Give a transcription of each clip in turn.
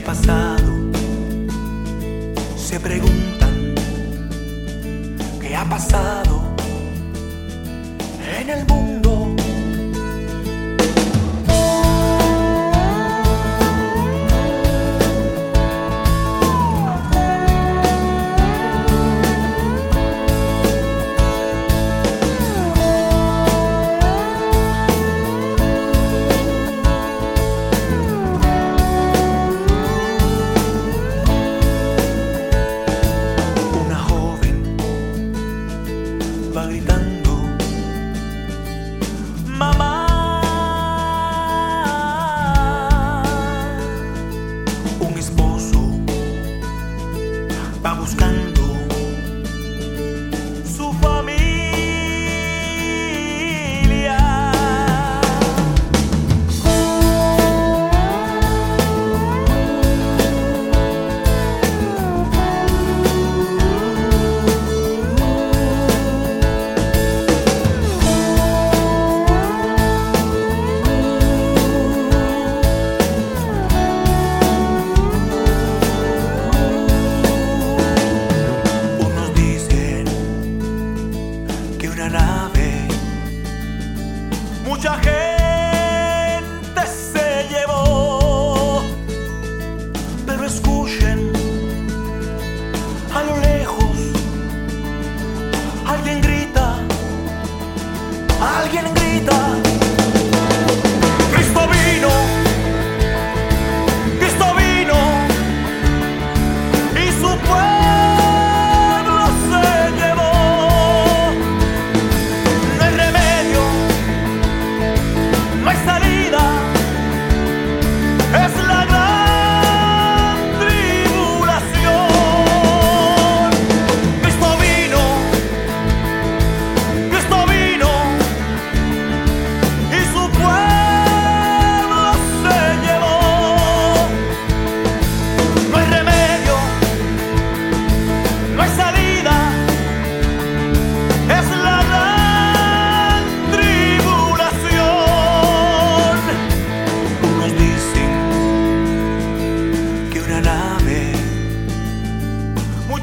pasado? Se preguntan, ¿qué ha pasado? buscando. Alguien grita.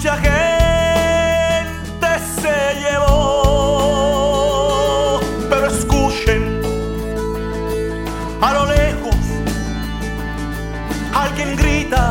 mucha gente se llevó. Pero escuchen, a lo lejos alguien grita.